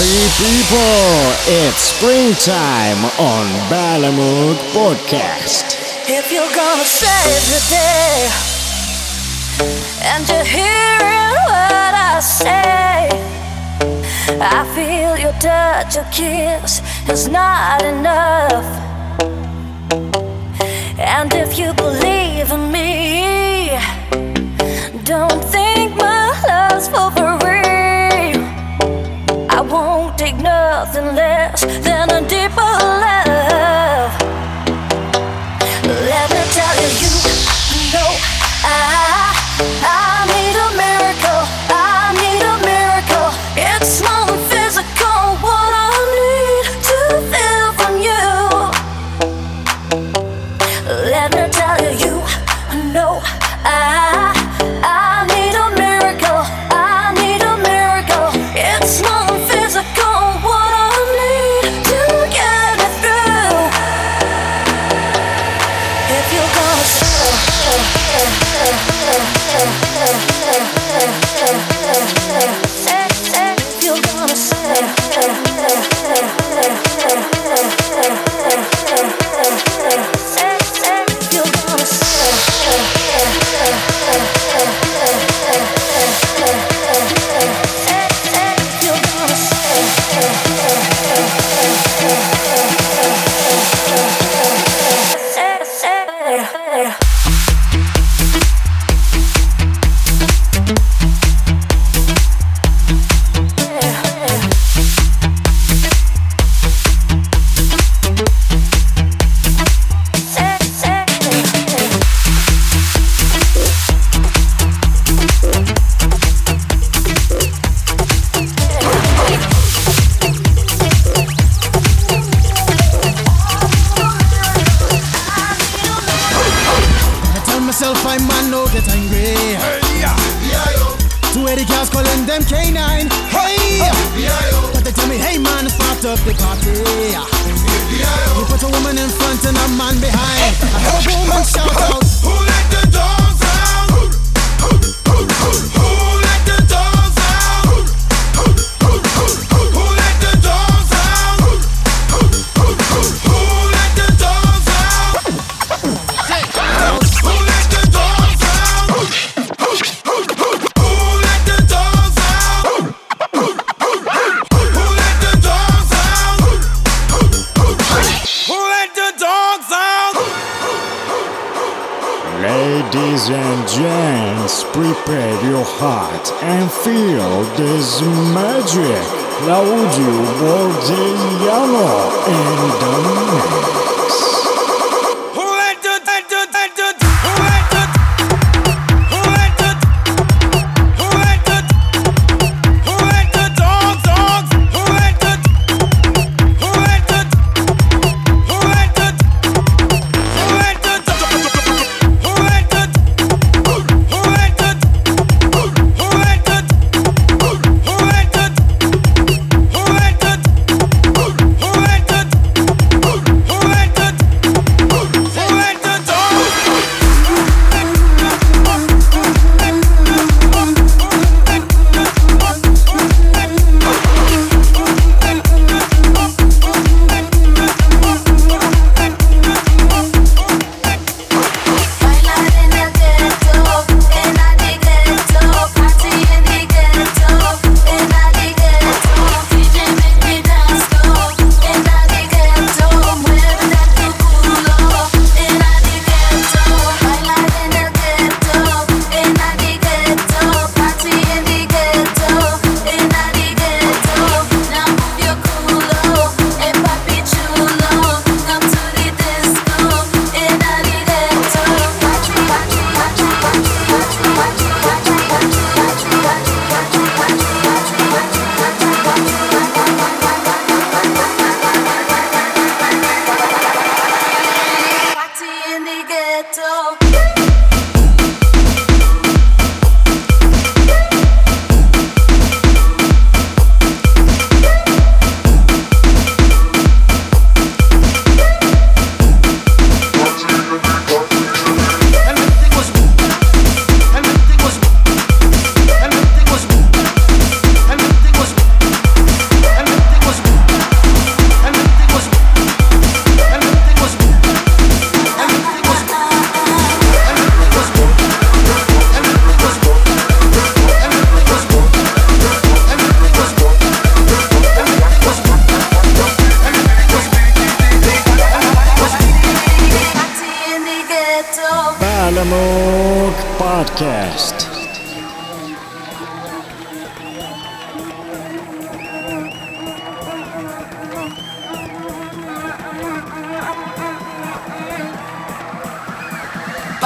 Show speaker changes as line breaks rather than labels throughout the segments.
Three people, it's springtime on Balamook Podcast.
If you're gonna save the day, and you're hearing what I say, I feel your touch, your kiss is not enough. And if you believe in me, don't think my love's for free won't take nothing less than a deeper love. Let me tell you, you know I. I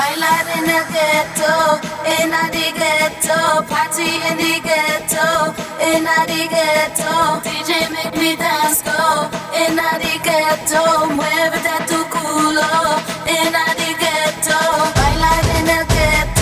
Bailar in the ghetto, in
the ghetto, party in the ghetto, in the ghetto. DJ make me dance go, in the ghetto, muévete tu culo, in the
ghetto. Bailar in the
ghetto.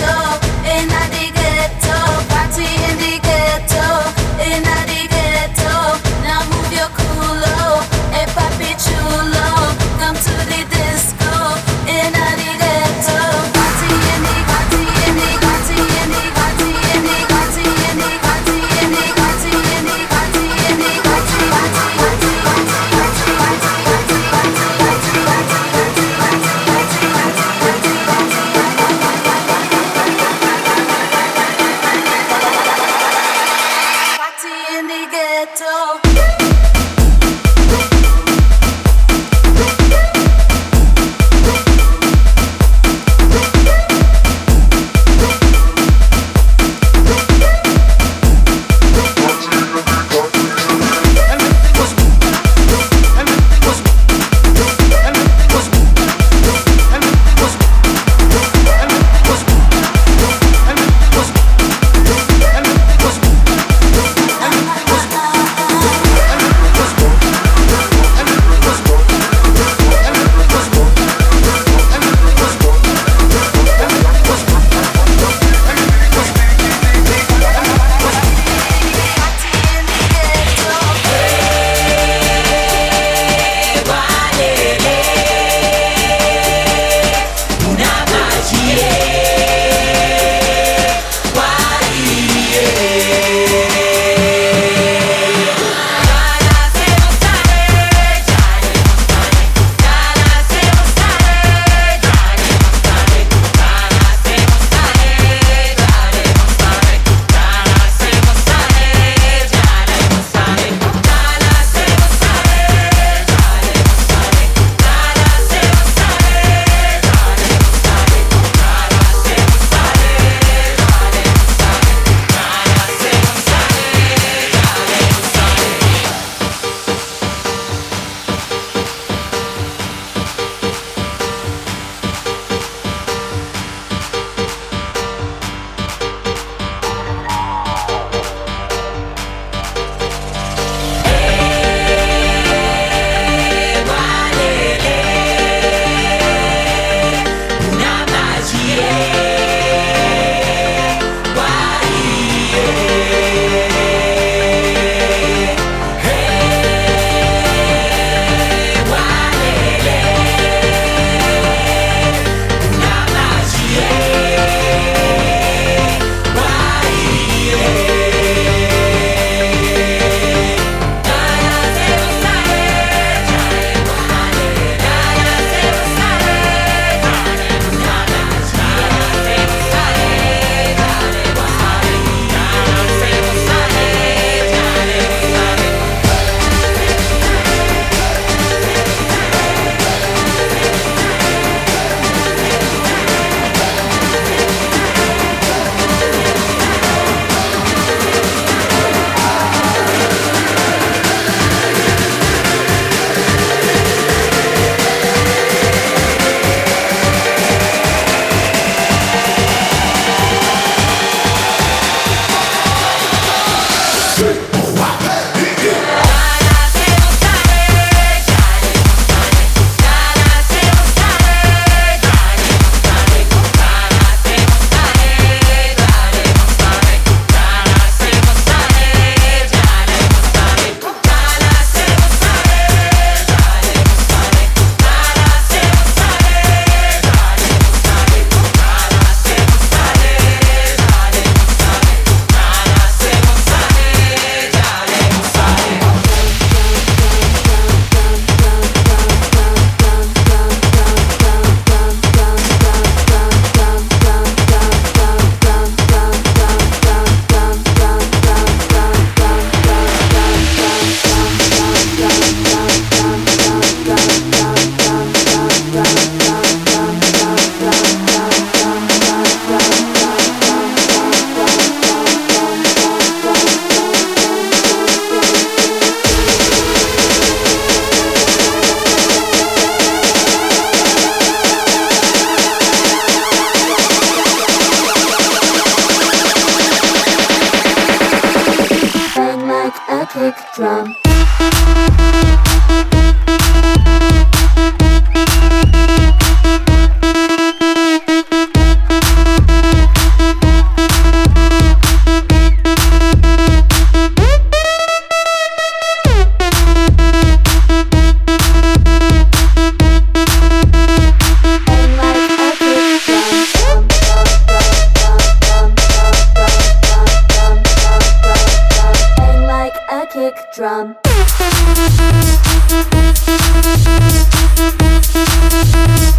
Thank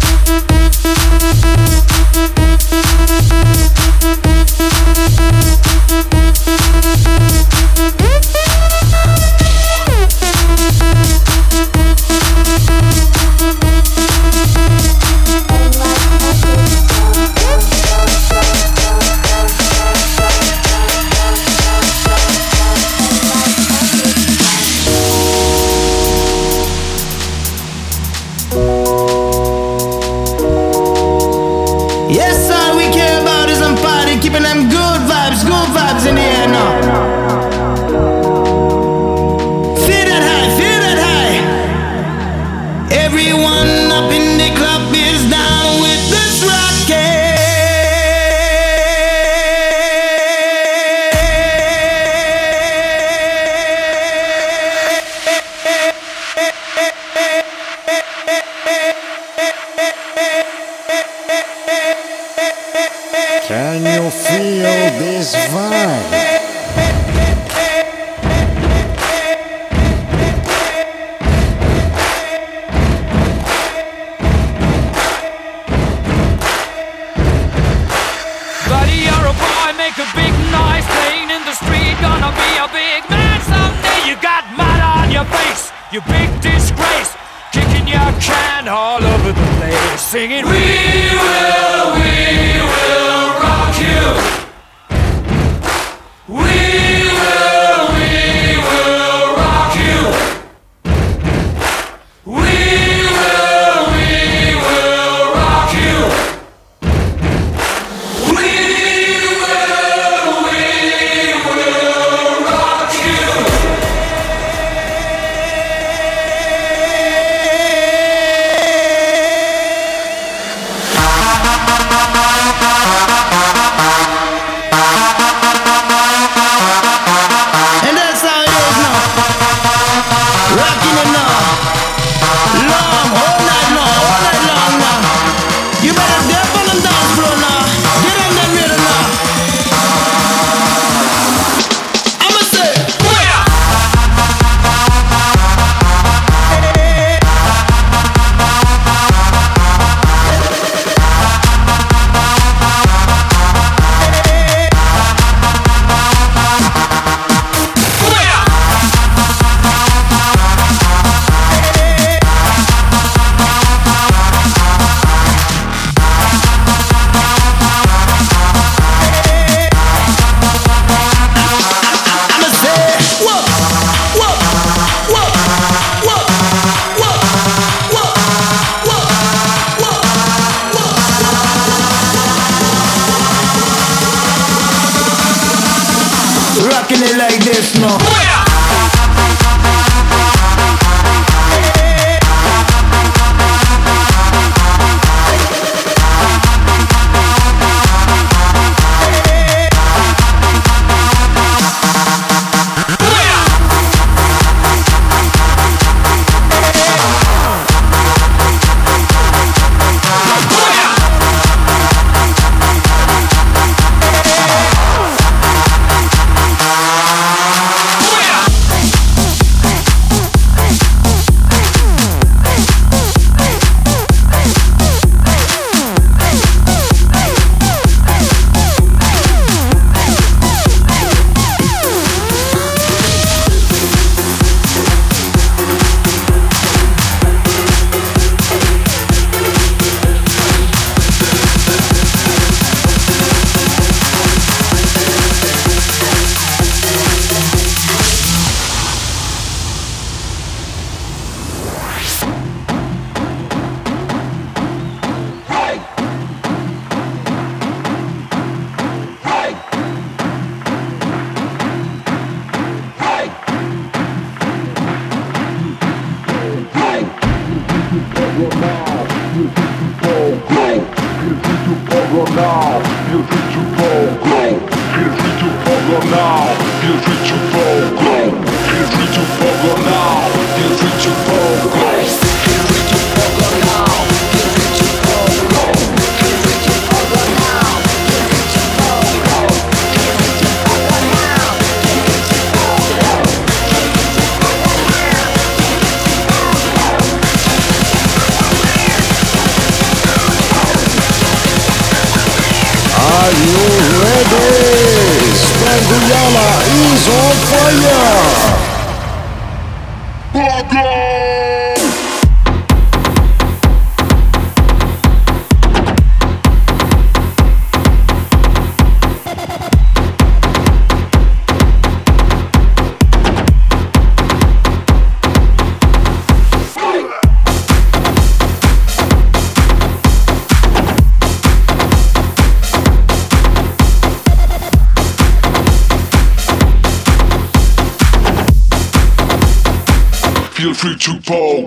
feel
free to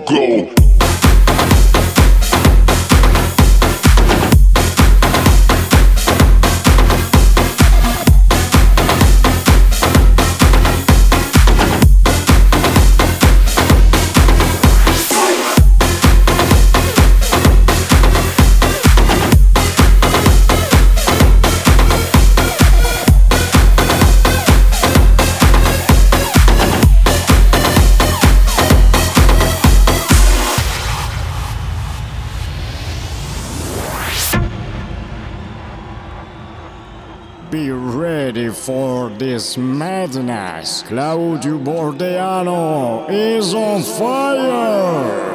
go.
This madness. Claudio Bordeano is on fire!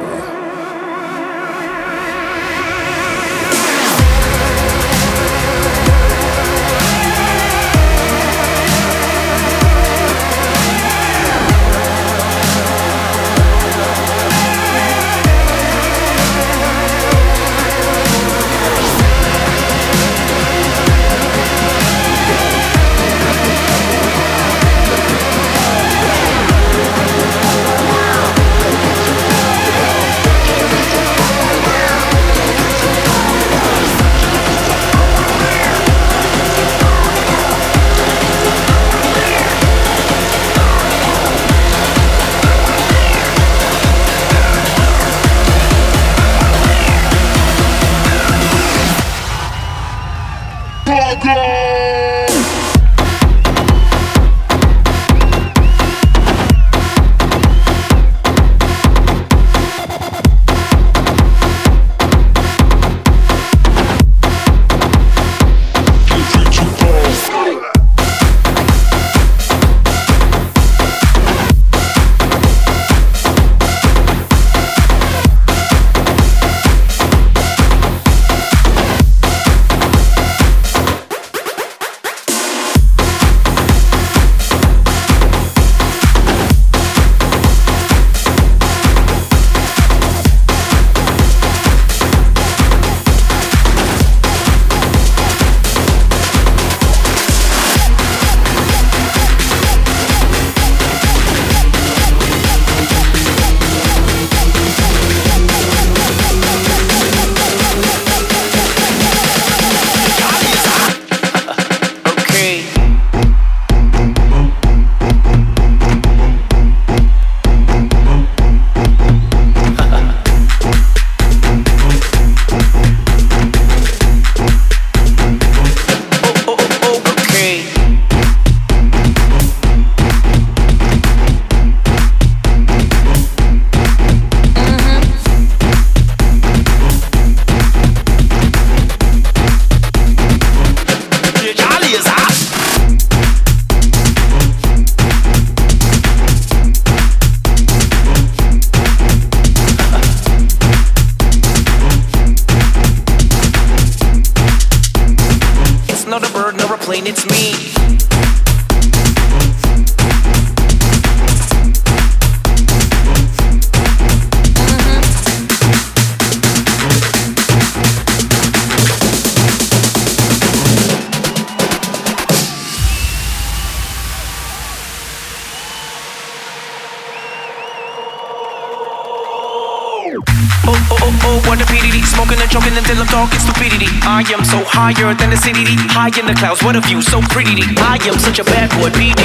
Higher than the city, high in the clouds. What a view, so pretty. I am such a bad boy, P.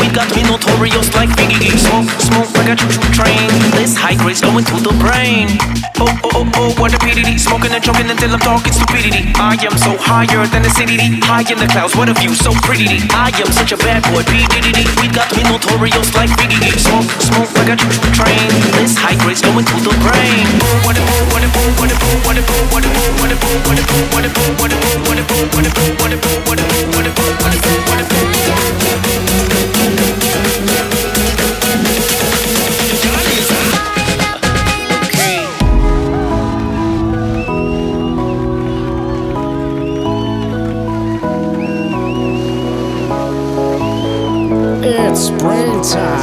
We got me notorious like Biggie. Smoke, smoke like a choo-choo train. This high grade's going to the brain. Oh, oh, oh, oh, what a pity. Smoking and choking until I'm talking stupidity. I am so higher than the city, high in the clouds. What a view, so pretty. I am such a bad boy, P Diddy. We got me notorious like Biggie. Smoke, smoke like a choo-choo train. This high grade's going to the brain. Oh, what a boo, what a boo, what a boo, what a boo, what a boo, what a boo, what a boo, what a boo, what a boo what a it what a it what a it what a it what a it what a it what a it what it time.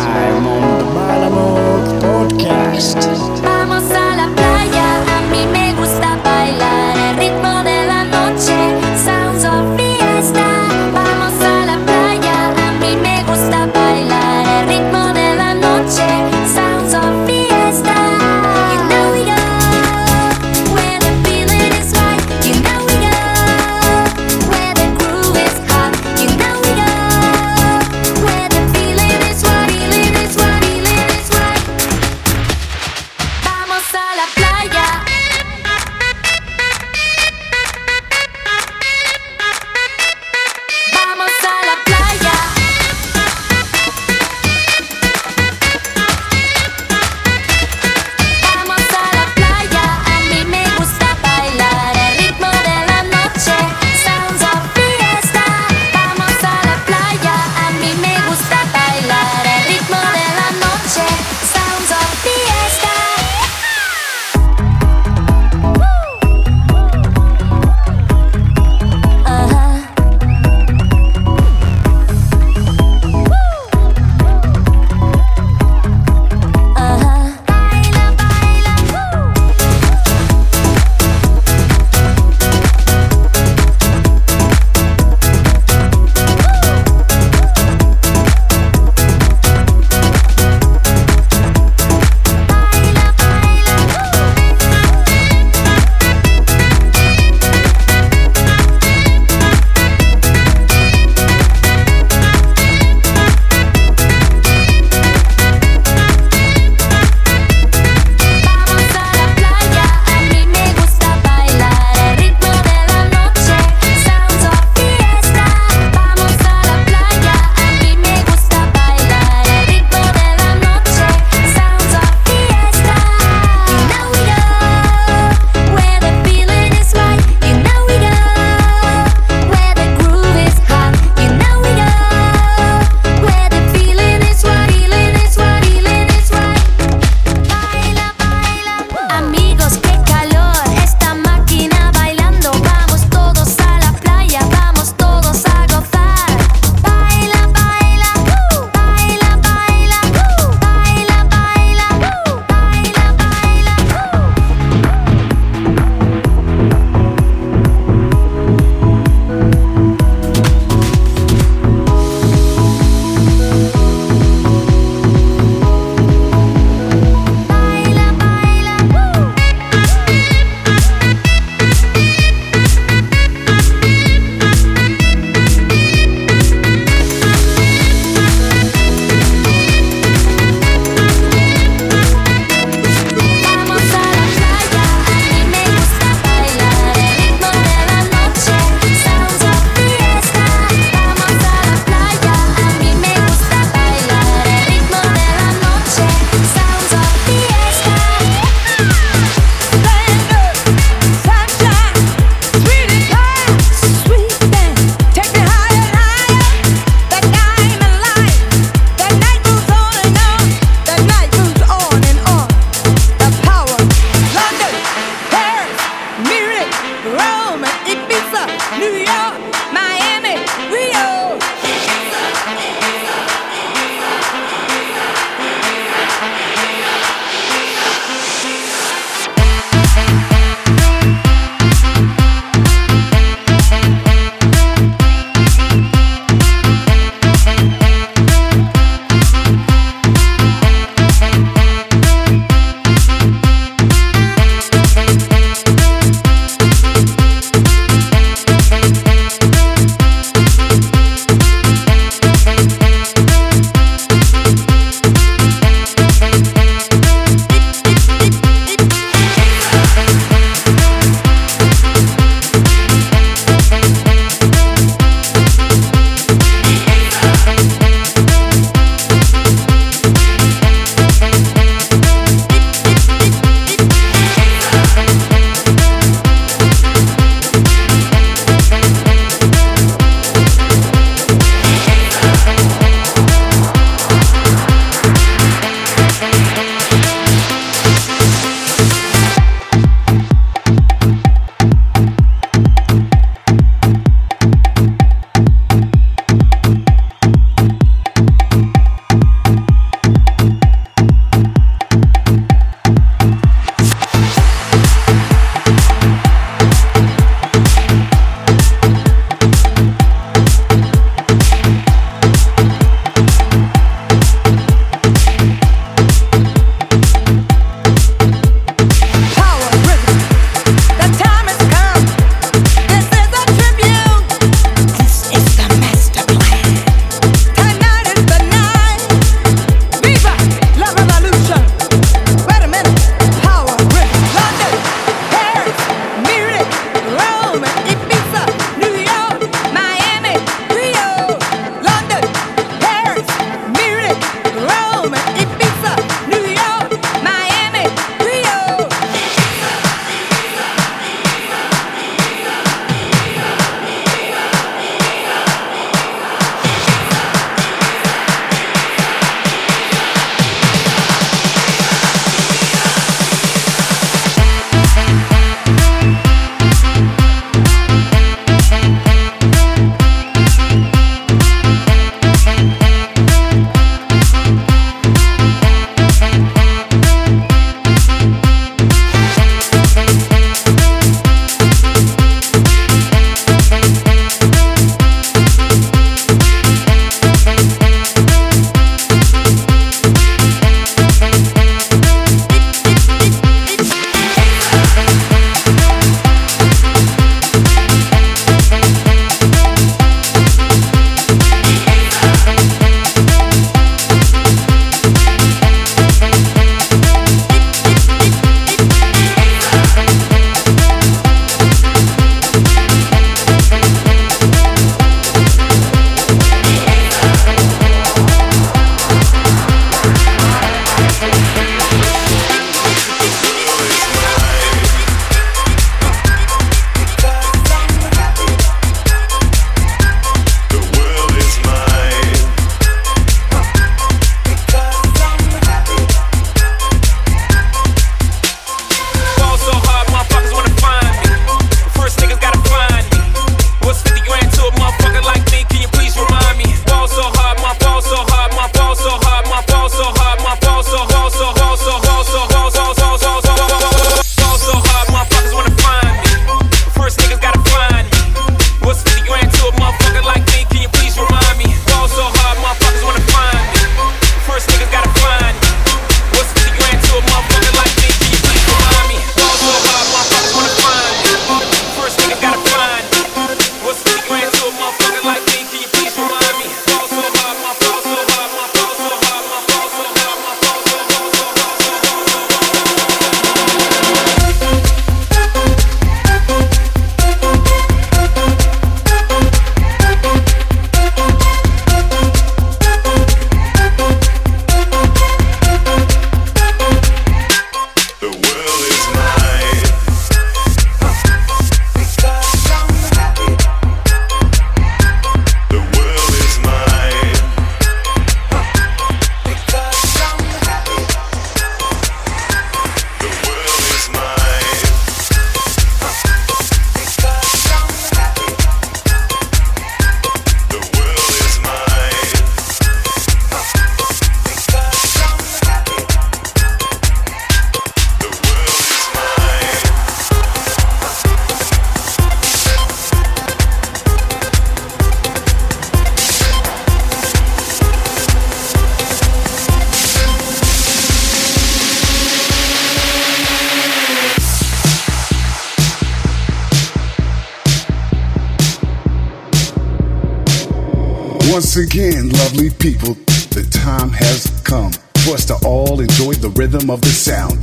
Once again, lovely people, the time has come for us to all enjoy the rhythm of the sound.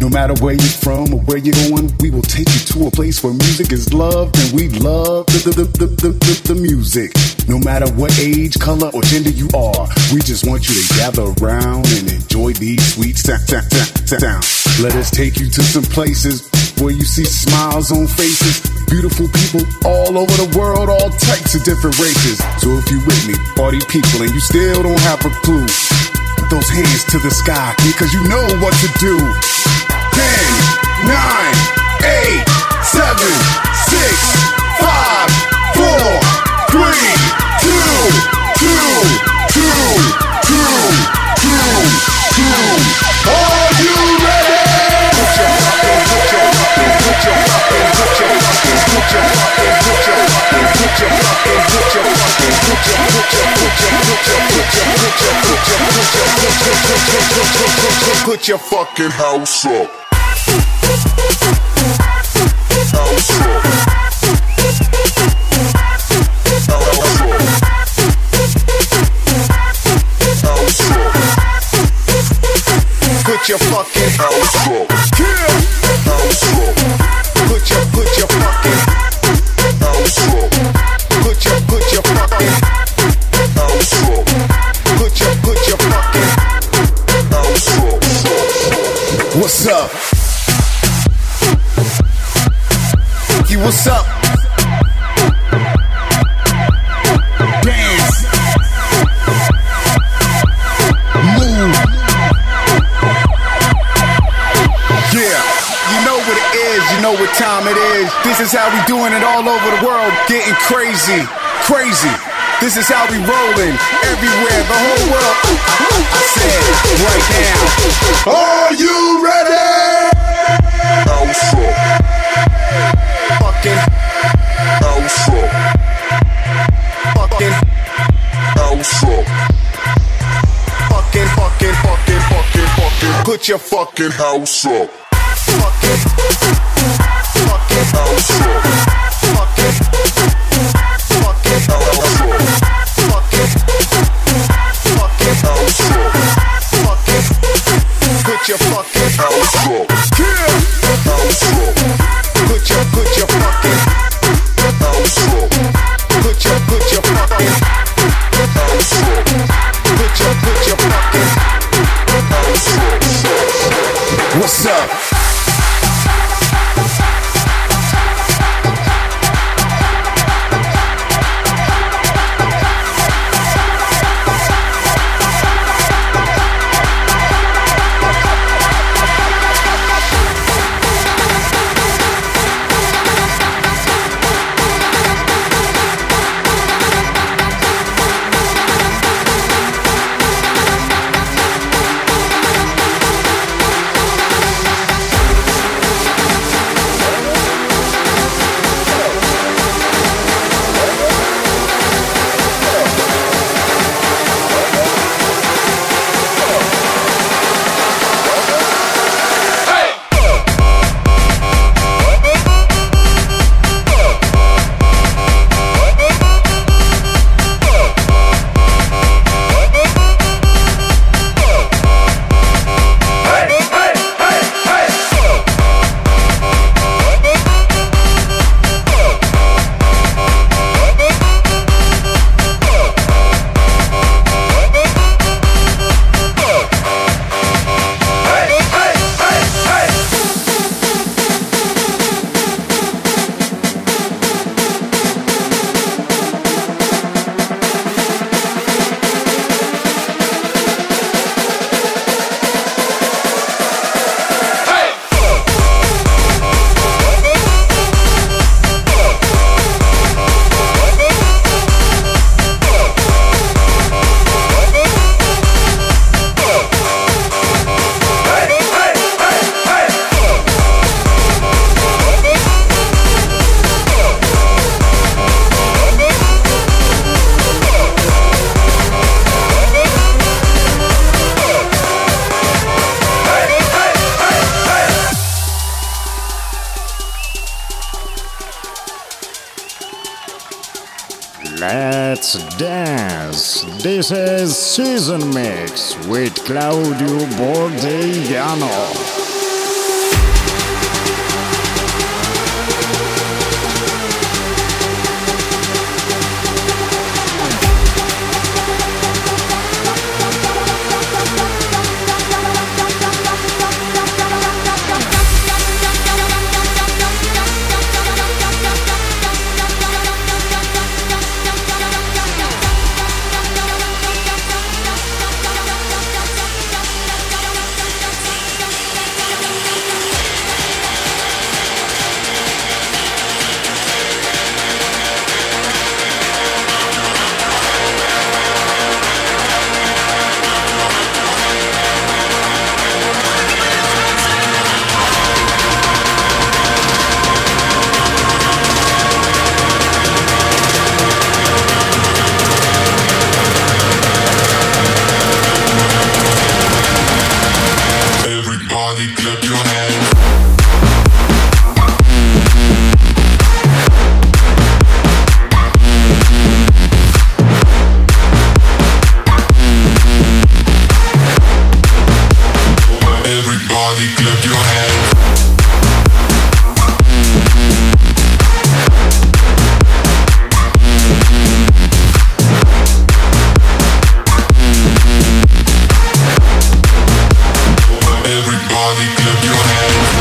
No matter where you're from or where you're going, we will take you to a place where music is loved and we love the, the, the, the, the, the music. No matter what age, color, or gender you are, we just want you to gather around and enjoy these sweet sounds. Let us take you to some places where you see smiles on faces. Beautiful people all over the world, all types of different races. So if you with me, party people, and you still don't have a clue, put those hands to the sky because you know what to do. Ten, nine, eight, seven, six, five, four, three, two, two, two, two, two, two. Put your fucking house up. House up. Put your fucking house up. House up. Put your put your fucking house up. Put your put your fucking house up. Put your put your fucking house up. What's up? You what's up? It is. This is how we doing it all over the world, getting crazy, crazy. This is how we rolling everywhere, the whole world. I, said right now. Are you ready? Oh, up. Fucking oh, up. Fucking oh, up. Fucking, fucking, fucking, fucking, fucking. Put your fucking house up. Fucking, What's up?
This is Season Mix with Claudio Bordiano.
Just strut. What the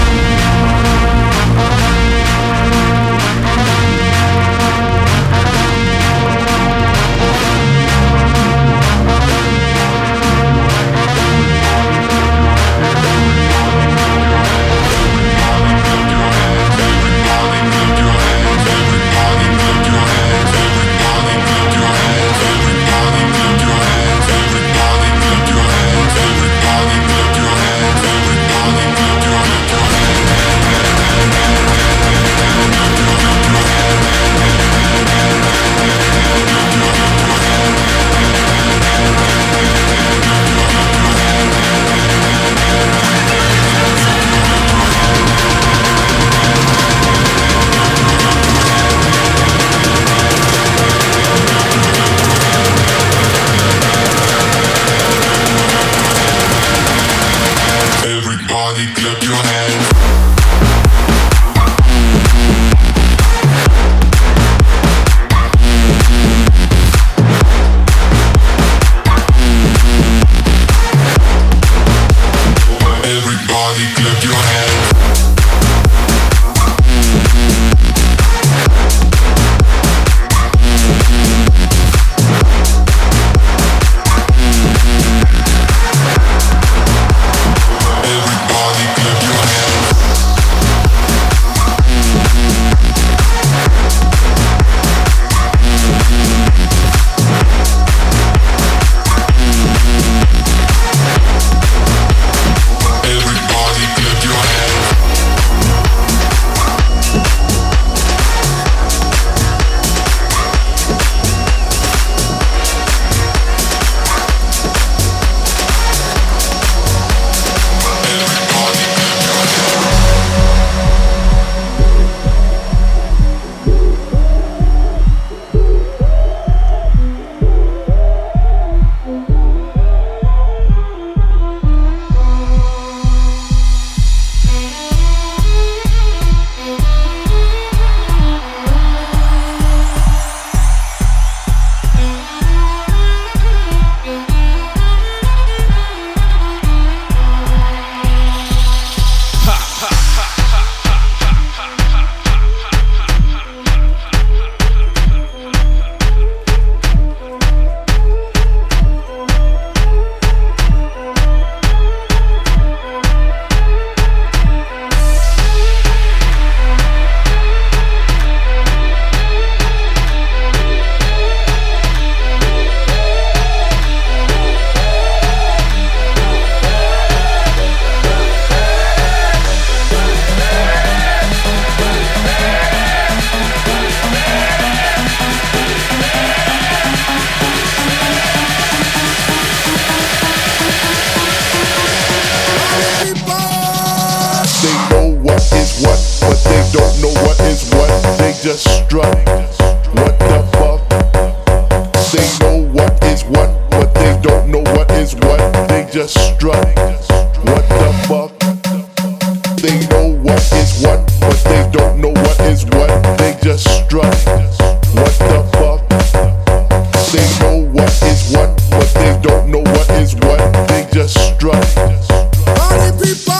people.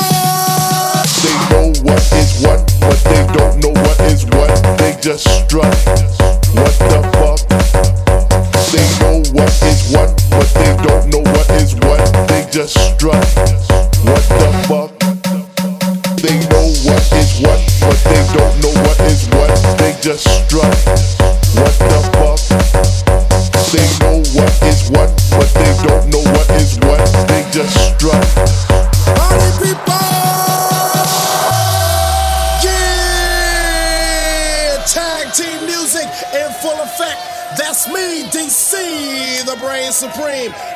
They
know what is what, but they don't know what is what. They just strut.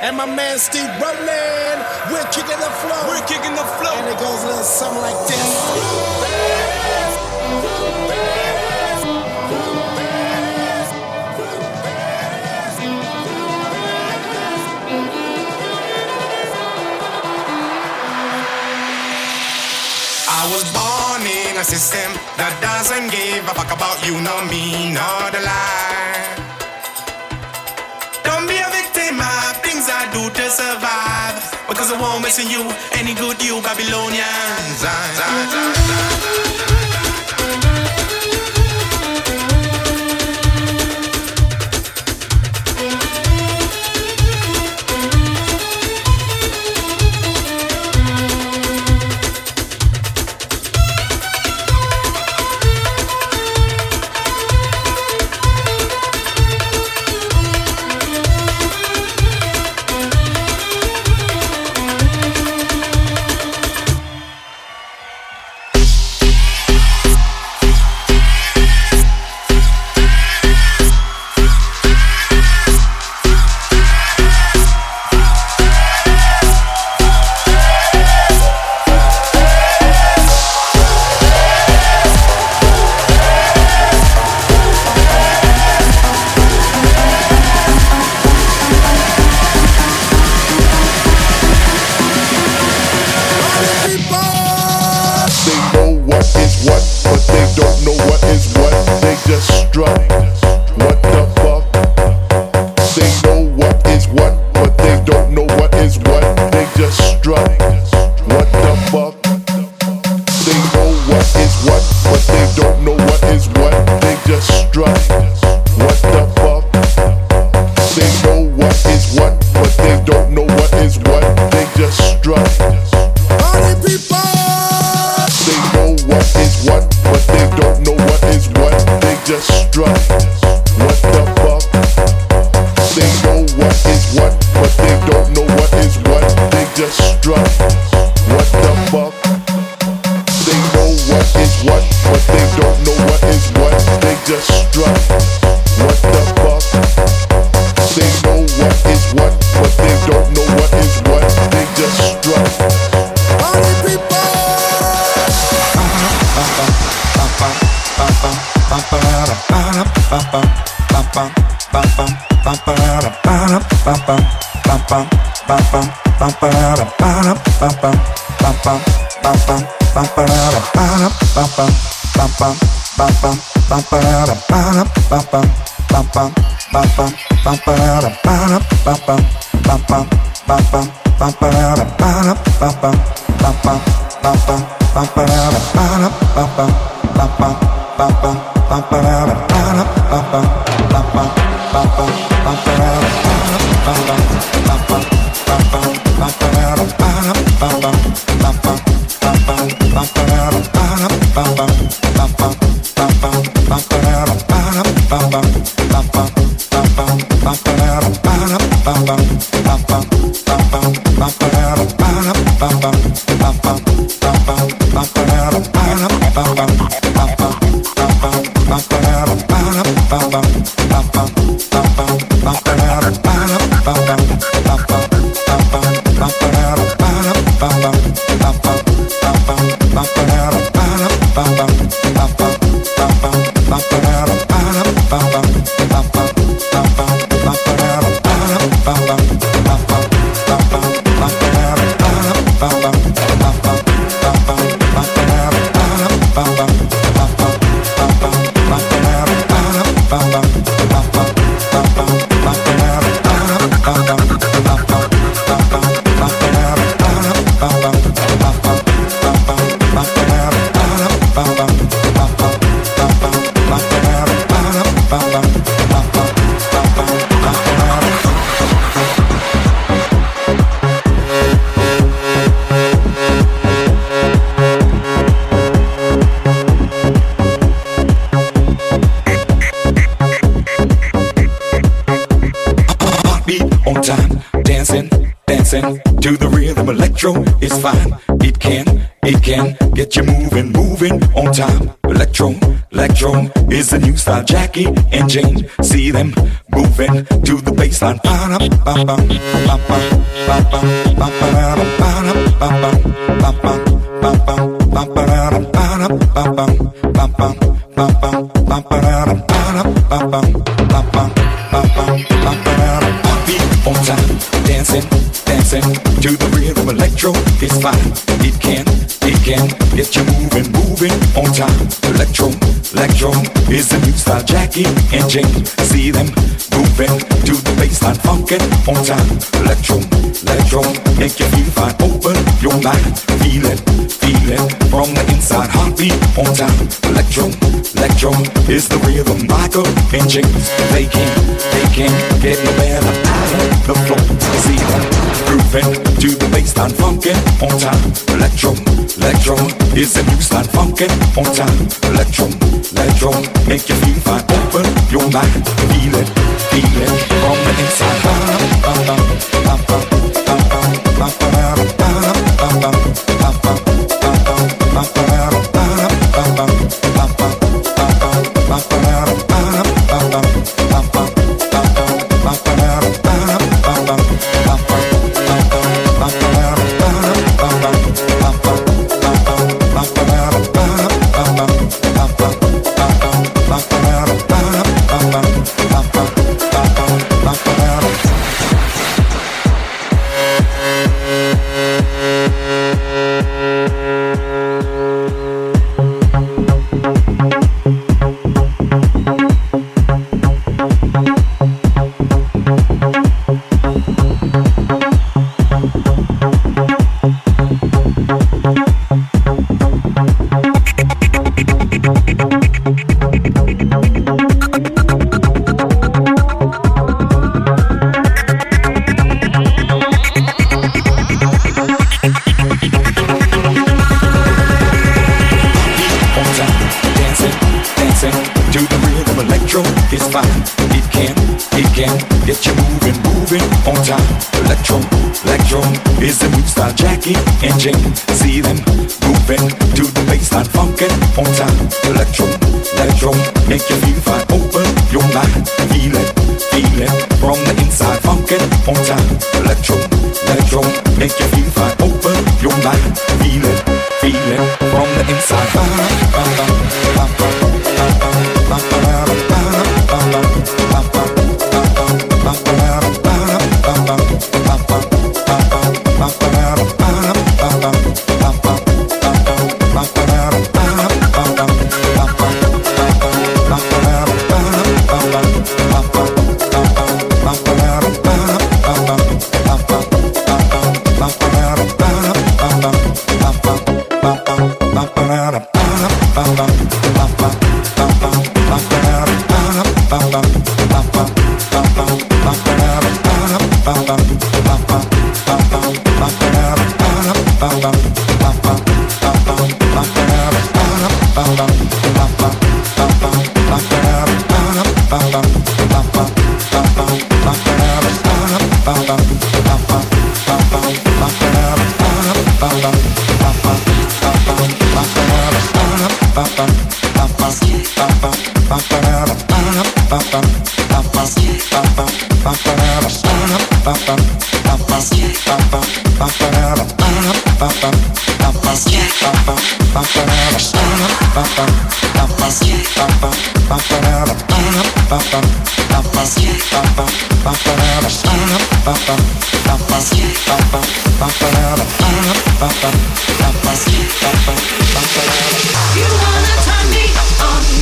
and my man Steve Roland, We're kicking the flow. We're kicking the flow. And it goes a little something like this.
I was born in a system that doesn't give a fuck about you, nor me, nor the lie. Because I won't miss you, any good you Babylonians. Bum bum bum Jackie and Jane, see them moving to the baseline. Dancing, dancing to the rhythm. Electro is fine. It can, can get you moving, moving on time. Electro, electro is the new style. Jackie and Jane, see them moving to the baseline, funk it on time. Electro, electro make you feel fine. Open your mind, feel it, feel it from the inside. Heartbeat on time. Electro, electro is the rhythm. Michael and James, they can, they can get no better. The floor, see them grooving to the baseline, funk it on time. Electro, electro is the new style. Funk it on time. Electro, electro make you feel fine. Open your mind, feel it, feel it from the inside. on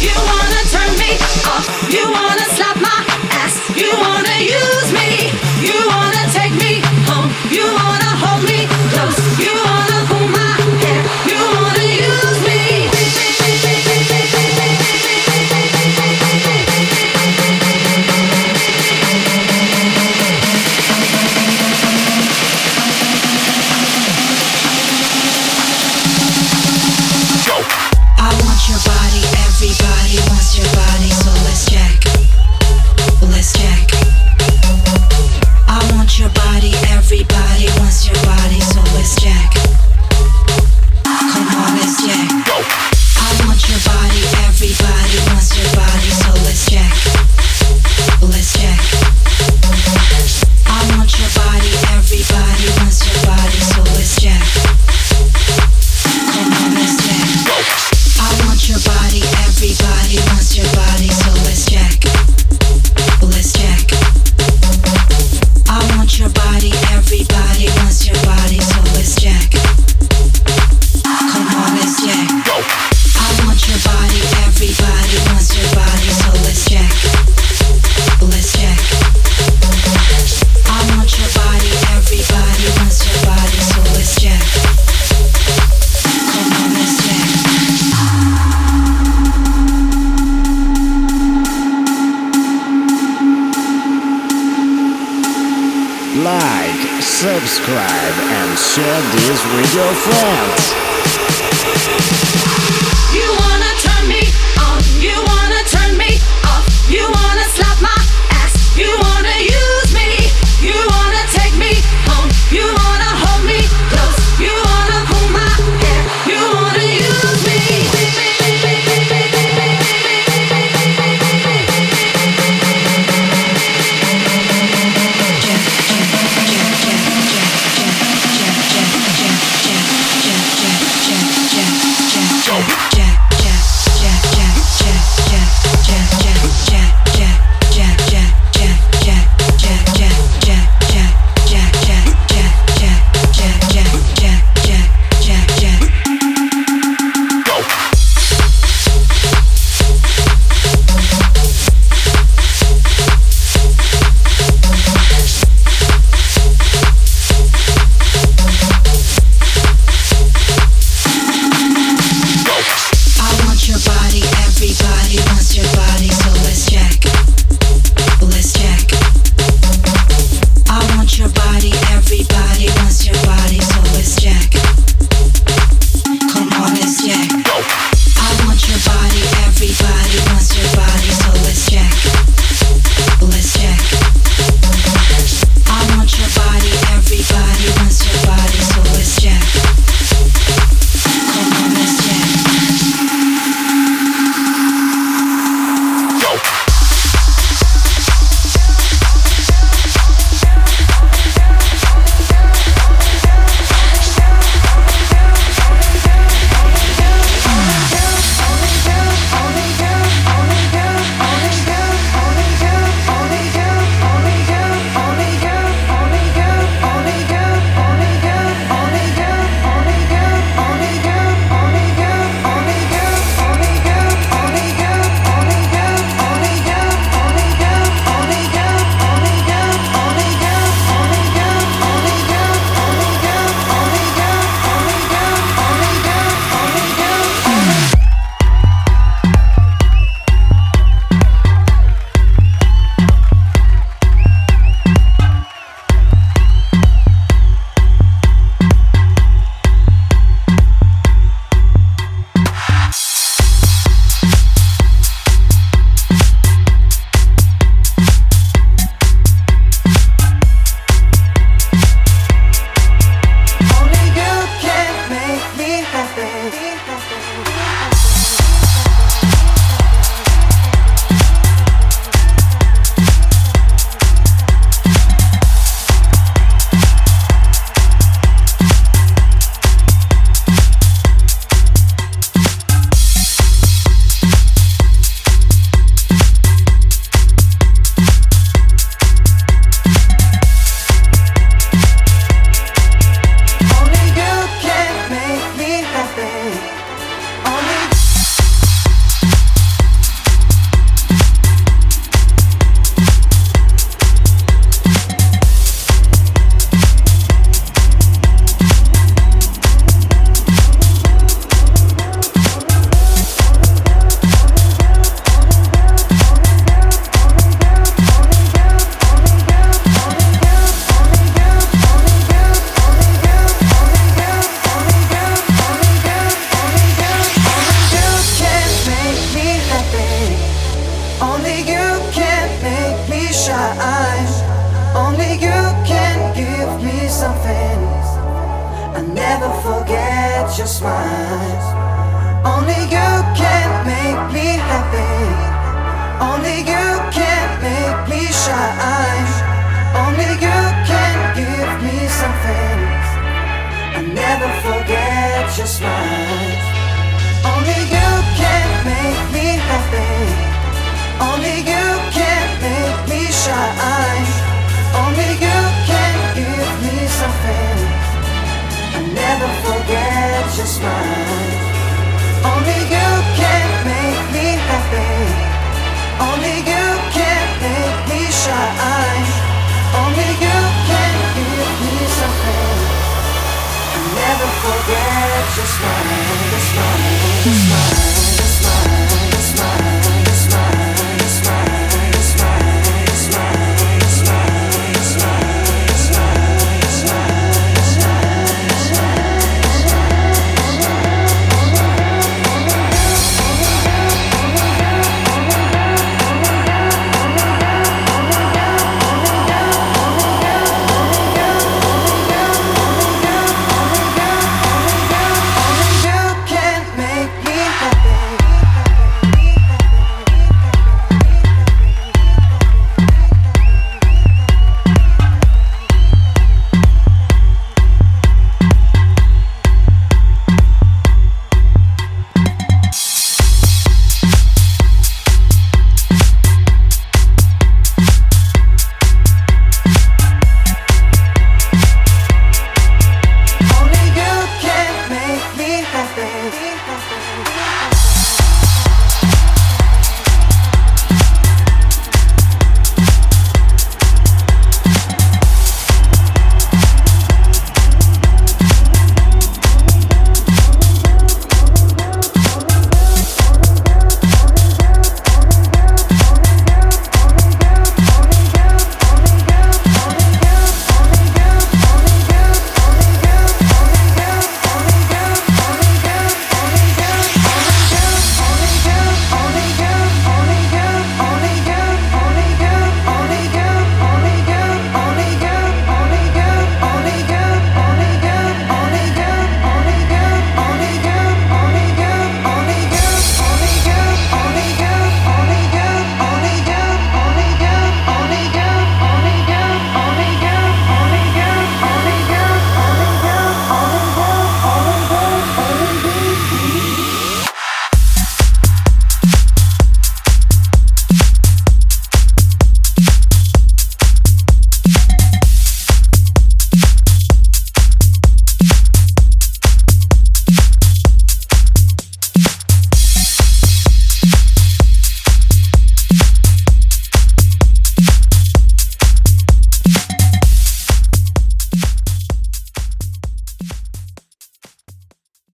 You
wanna turn me on, you wanna slap my you wanna use me, you wanna
subscribe, and share this with your friends.
You wanna turn me on, you wanna turn me off, you wanna slap my